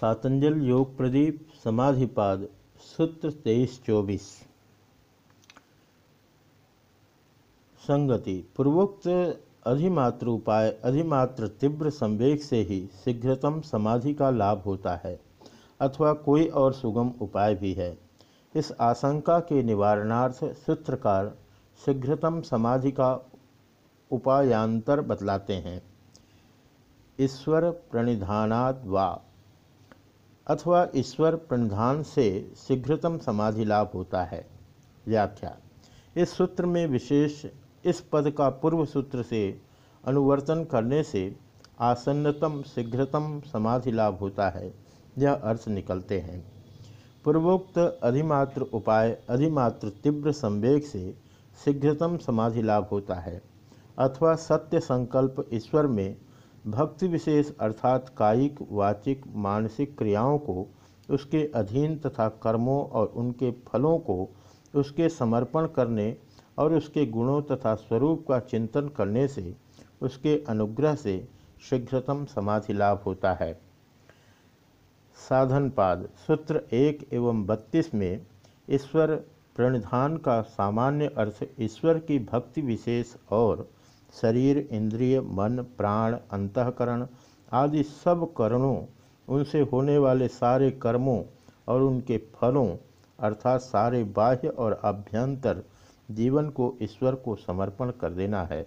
पातंजल योग प्रदीप समाधिपाद, सूत्र तेईस चौबीस। संगति, पूर्वोक्त अधिमात्र उपाय अधिमात्र तीव्र संवेग से ही शीघ्रतम समाधि का लाभ होता है, अथवा कोई और सुगम उपाय भी है। इस आशंका के निवारणार्थ सूत्रकार शीघ्रतम समाधि का उपायांतर बतलाते हैं। ईश्वर प्रणिधानाद वा। अथवा ईश्वर प्रणिधान से शीघ्रतम समाधि लाभ होता है। व्याख्या। इस सूत्र में विशेष, इस पद का पूर्व सूत्र से अनुवर्तन करने से आसन्नतम, शीघ्रतम समाधि लाभ होता है। यह अर्थ निकलते हैं। पूर्वोक्त अधिमात्र उपाय, अधिमात्र तीव्र संवेग से शीघ्रतम समाधि लाभ होता है। अथवा सत्य संकल्प ईश्वर में भक्ति विशेष अर्थात कायिक, वाचिक, मानसिक क्रियाओं को, उसके अधीन तथा कर्मों और उनके फलों को उसके समर्पण करने और उसके गुणों तथा स्वरूप का चिंतन करने से उसके अनुग्रह से शीघ्रतम समाधि लाभ होता है। साधन पाद सूत्र एक एवं बत्तीस में ईश्वर प्रणिधान का सामान्य अर्थ ईश्वर की भक्ति विशेष और शरीर, इंद्रिय, मन, प्राण, अंतकरण आदि सब करणों, उनसे होने वाले सारे कर्मों और उनके फलों अर्थात सारे बाह्य और अभ्यंतर जीवन को ईश्वर को समर्पण कर देना है।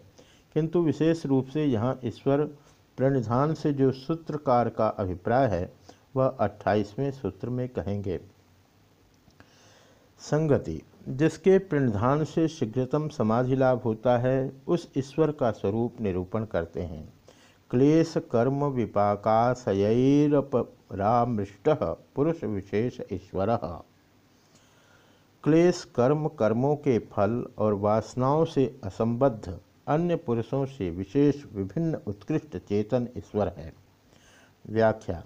किंतु विशेष रूप से यहाँ ईश्वर प्रणिधान से जो सूत्रकार का अभिप्राय है, वह अट्ठाईसवें सूत्र में कहेंगे। संगति जिसके प्रणिधान से शीघ्रतम समाधि लाभ होता है, उस ईश्वर का स्वरूप निरूपण करते हैं। क्लेश कर्म विपाकाशयरपरामृष्ट, पुरुष विशेष ईश्वर। क्लेश कर्म कर्मों के फल और वासनाओं से असंबद्ध, अन्य पुरुषों से विशेष विभिन्न उत्कृष्ट चेतन ईश्वर है। व्याख्या,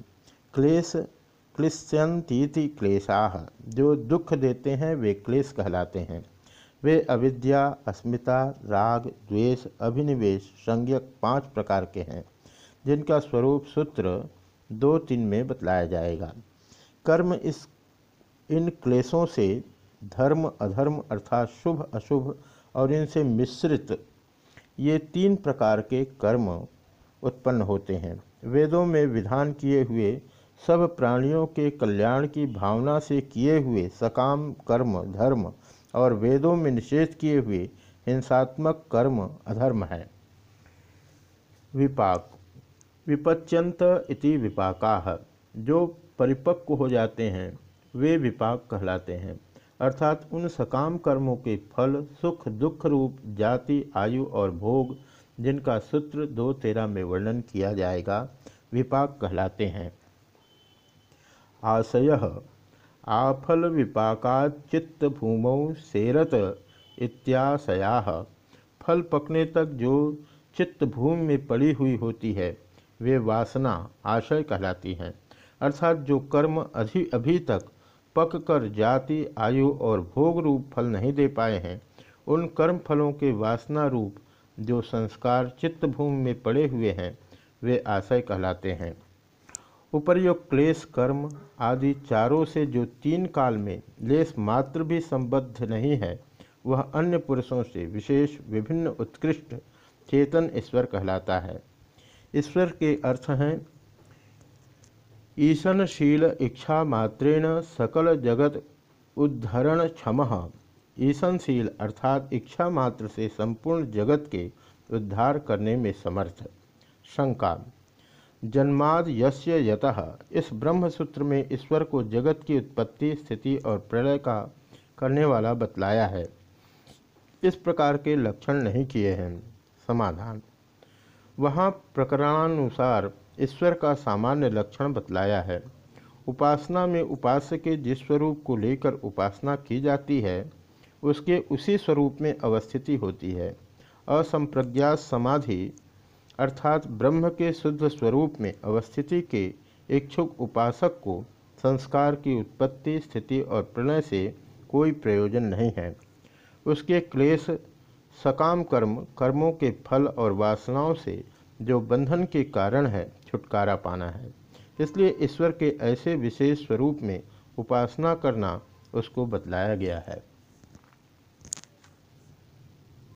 क्लेश क्लिश्यंतीति क्लेशा। जो दुख देते हैं, वे क्लेश कहलाते हैं। वे अविद्या, अस्मिता, राग, द्वेष, अभिनिवेश, संज्ञक पाँच प्रकार के हैं, जिनका स्वरूप सूत्र दो तीन में बतलाया जाएगा। कर्म इस, इन क्लेशों से धर्म, अधर्म अर्थात शुभ, अशुभ और इनसे मिश्रित, ये तीन प्रकार के कर्म उत्पन्न होते हैं। वेदों में विधान किए हुए सब प्राणियों के कल्याण की भावना से किए हुए सकाम कर्म, धर्म और वेदों में निषेध किए हुए हिंसात्मक कर्म अधर्म है। विपाक। विपच्यंत इति विपाका। जो परिपक्व हो जाते हैं, वे विपाक कहलाते हैं। अर्थात उन सकाम कर्मों के फल, सुख, दुख रूप, जाति, आयु और भोग, जिनका सूत्र दो तेरह में वर्णन किया जाएगा, विपाक कहलाते हैं। आशय। आफल विपाकाचित्त भूमौ सेरत इत्याशया। फल पकने तक जो चित्त भूमि में पड़ी हुई होती है, वे वासना, आशय कहलाती हैं। अर्थात जो कर्म अभी अभी तक पक कर जाति, आयु और भोग रूप फल नहीं दे पाए हैं, उन कर्म फलों के वासना रूप जो संस्कार चित्त भूमि में पड़े हुए हैं, वे आशय कहलाते हैं। उपर्युक्त क्लेश कर्म आदि चारों से जो तीन काल में लेस मात्र भी संबद्ध नहीं है, वह अन्य पुरुषों से विशेष विभिन्न उत्कृष्ट चेतन ईश्वर कहलाता है। ईश्वर के अर्थ हैं, ईशनशील इच्छा मात्रेण सकल जगत उद्धरण क्षम। ईशनशील अर्थात इच्छा मात्र से संपूर्ण जगत के उद्धार करने में समर्थ। शंका। जन्माद यस्य यतः। इस ब्रह्म सूत्र में ईश्वर को जगत की उत्पत्ति, स्थिति और प्रलय का करने वाला बतलाया है। इस प्रकार के लक्षण नहीं किए हैं। समाधान। वहाँ प्रकरणानुसार ईश्वर का सामान्य लक्षण बतलाया है। उपासना में उपास्य के जिस स्वरूप को लेकर उपासना की जाती है, उसके उसी स्वरूप में अवस्थिति होती है। असंप्रज्ञात समाधि अर्थात ब्रह्म के शुद्ध स्वरूप में अवस्थिति के इच्छुक उपासक को संस्कार की उत्पत्ति, स्थिति और प्रलय से कोई प्रयोजन नहीं है। उसके क्लेश, सकाम कर्म, कर्मों के फल और वासनाओं से जो बंधन के कारण है, छुटकारा पाना है। इसलिए ईश्वर के ऐसे विशेष स्वरूप में उपासना करना उसको बतलाया गया है।